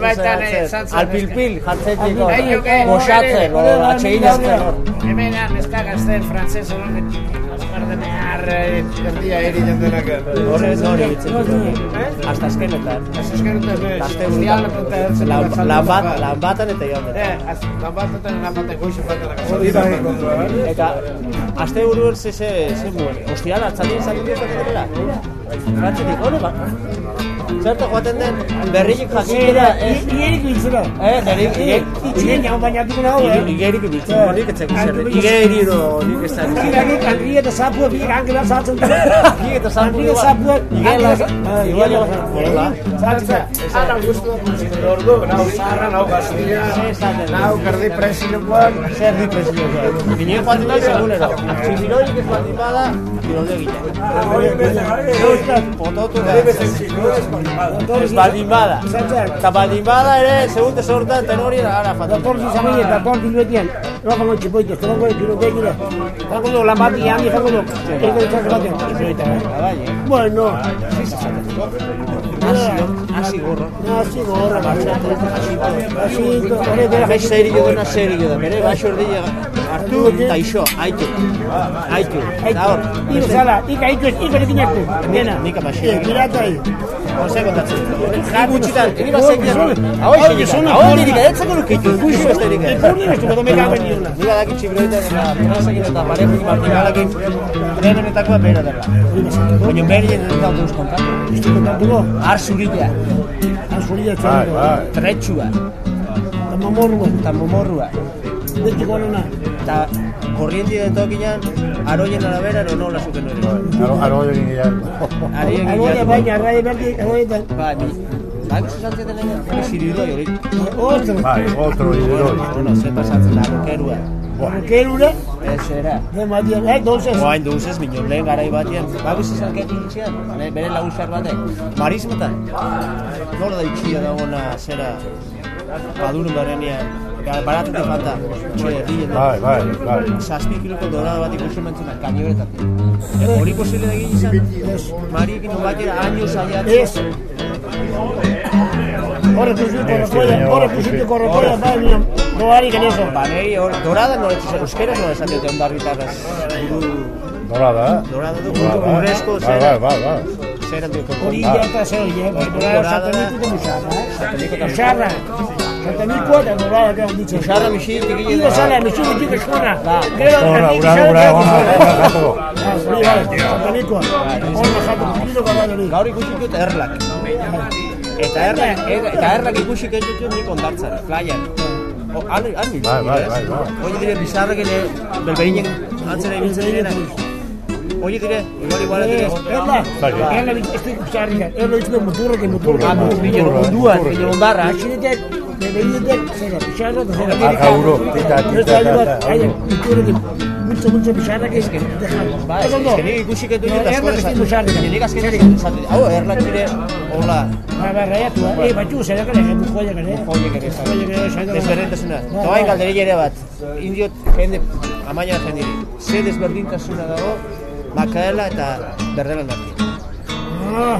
Alpilpil, jatzetik. Ai, joke. Goxatzen, atxegin azten. Hemen neska gazten frantzez honen Azkardenear erdia eri jendenak Horre ez hori bitzen. Hasta azkenetan. Hasta azkenetan, eh, Aste buruan. Lan- Lanbat, lanbatan eta joan. Eh, az- lanbatetan lanbatek goixe falta Hori da, Eta, aste buruan ze ze ze muen. Ostial, atzaldien zatu dira dela. Frantzetik, hori ba. Zerto joaten den berriik jakitera. Igerik biltzera. Eh, berriik. Itxien jau bainatuko nago, eh? Igerik biltzen, horik etzeko zer. Igeri do, nik ez da. Igerik, Andri eta Zapua, bi angela sartzen dira. Ni eta Zapua. Andri eta Zapua, Igela, Igela, Igela. Zatzea, ara gustu ordu, nau zarra, nau gaztia, nau kardi presilokoak. Zer di presilokoak. Ginen joaten da segunero. Tximiroik ez baldin bada, kirolde egiten. Pototu da. Ez baldin bada. Eta baldin bada ere, segunde sortan tenori gara fatzen. Datorzi zamien eta datorzi luetian. Rojo no txipoito, ez dago kirotegira. Dago do lamati handi dago do. Ego ditzak batean. Bueno. Hasi gorro. Hasi gorro, basate. Hasi hori bera Bai serio dena serio da. Bere baixo erdia hartu eta iso, aitu. Aitu. Eta hor. Iko zala, ika iko, iko nekin jaktu. Dena. Nika baxe. Pirata ahí. Ose kontatzen. Ni gutxitan, ni basekian. Ahoi segitan. Ahoi dirik edatzeko lukitu. Ikusi besterik. Ipurni bestu, edo meka ben diona. Ni badaki txibroita eta perasekin eta parejo martinalakin denenetakoa bera dela. Baina berien ez da duz kontatu. Isto kontatuko? Ar zuritea. Ar zuritea Bai, txan. bai. Tretxua. Eta mamorrua. Eta momorrua. Beti gorona. Eta korrienti den tokinan, aroien arabera no nola zuken hori. Aro egin gehiago. Arien Agoia baina, arrai berdi, agoietan. Ba, ni. Ba, guzu zantzen dena, ni ziriroi hori. Otro. Bai, otro iroi. Bueno, ze pasatzen da, rokerua. Kerura. Ez era. De Matías, eh, dulces. Oain duzez, minon lehen garai batean. Ba, guzu zankekin itxian, bere lagun zar batek. Marismotan. Nola da itxia dagoena zera, badurun barenean. Baratetik falta, txue, herrien. Bai, bai, bai. Zazpi kiloko dorada bat ikusi mentzuna, kanioretak. Hori posible egin izan, Mariekin no batera años saiatzen. Ez. Horre kusito korropoia, horre kusito korropoia, bai, nion. Doari que eso. Ba, neri, hor, dorada no ez euskeraz no esan dute ondarritarraz. Dorada, eh? Dorada du, Dorada. urrezko, Bai, zera. bai, bai, bai. Zera du, Hori ja eta zer, ja, bai, dorada sataniko eta musarra, eh? Musarra. Eta nola da handitzen. Pixarra misil, tikile Ido sala, misil mitil eskona. Horra, ura, ura, ona, ona, jateko. Satanikoa. Horra jatu, ido gara hori. Gaur ikusi dut erlak. Eta erlak, eta erlak ikusi kentutu nik ondartzan, playan. O, han, han, Bai, bai, bai, bai. Oye dire, bizarrak ere, belberinen antzera ibiltzen direnak. Oye dire, igual igual dire. Erla, erla ez dut txarrika. Erla itzuko muturrak, muturrak. Ah, billo munduan, billo ondarra. Atxinetek, bebeinetek, zera, pixarra, eta zera. Arja uro, tita, tita, tita, Aia, muturrak, multzo, multzo pixarrak ez, dejan. Bai, ez que nik ikusi kentu dut asko Erlak ez ditu txarrika. Nik azkenetik esatu. Hau, erlak dire, hola, Ba, ba, raiatu, eh, batxu, zera kare, jendu joiak ere. joiek ere. Joiak ere. Desberdintasuna. Bai, Toain bai. galderi ere bat. Indiot, jende, amaia jendiri. Ze desberdintasuna dago, makaela eta berdelan artean. Ah,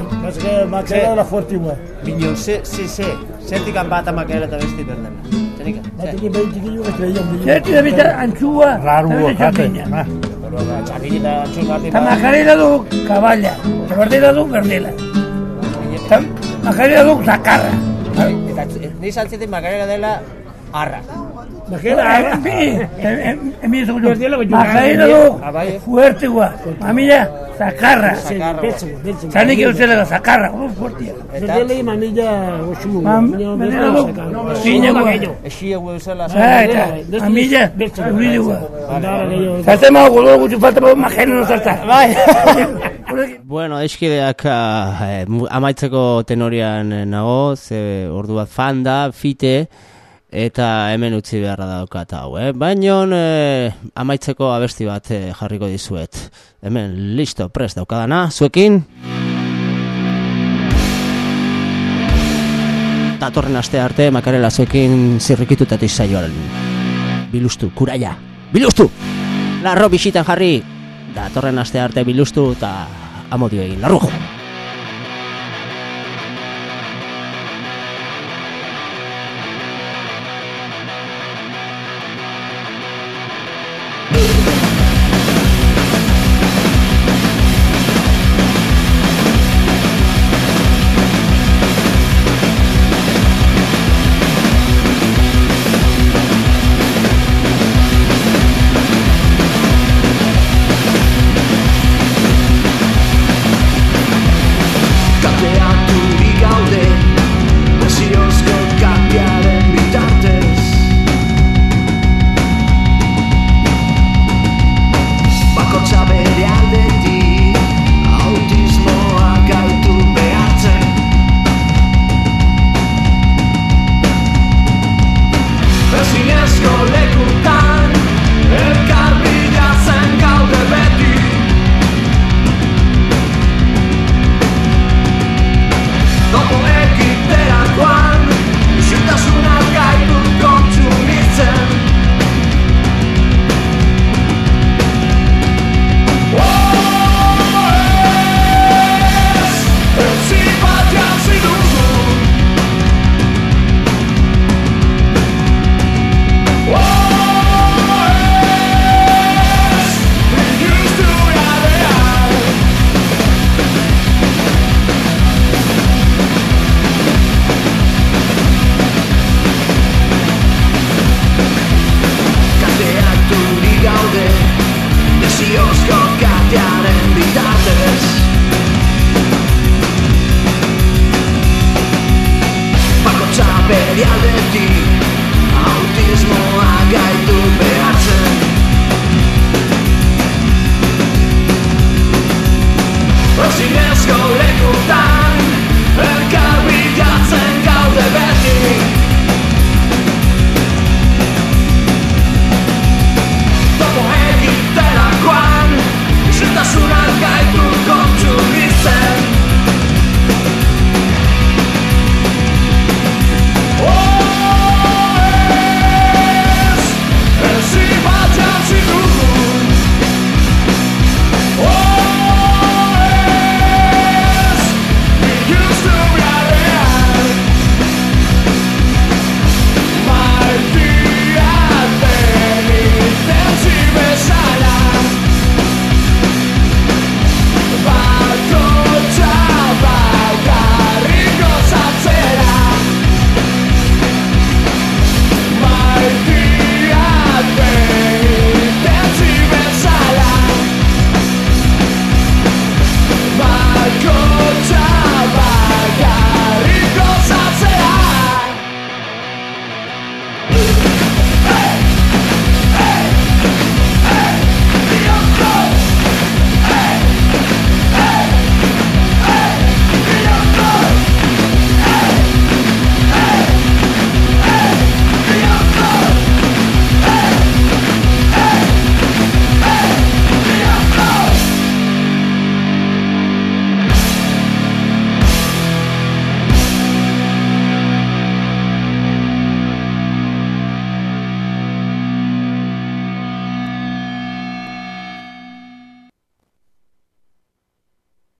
makera dela fuerte igual. Binon, ze, ze, ze, zertikan bat makaela eta besti berdela. Zenika, ze. Batekin behin txikillo, ez creia un Zerti da bita antxua, Rarua, eta jate. txamina. Txarri eta makarela du kaballa, eta berdela du berdela. Eta makarela du zakarra. Eta ni saltzetik makaela dela arra. Makera, Emi, emi ez dugu. Berdela, baina- Makarela du Ah, bai, eh? fuerte gua. Mamila, zakarra. Zakarra. beltzen, beltzen. Zanik eusela da zakarra, gu fuertea. Berdela y mamilla goxumu. Mam- berdela du zine gua. Esi egu eusela. Ah, eta mamila, uride gua. Andara gehiago. Zarte mago gulo gutxu falta mago makena no zarta. Bai. Bueno, eskideak eh, mu- amaitzeko tenorian eh, nago, ze ordu bat fan da, fite, eta hemen utzi beharra daukat hau, eh? Baina eh, amaitzeko abesti bat eh, jarriko dizuet. Hemen, listo, prest daukadana, zuekin? Datorren aste arte, makarela zuekin zirrikitutatik saioaren. Bilustu, kuraia, bilustu! Larro bisitan jarri, datorren aste arte bilustu eta amodio egin, larrujo!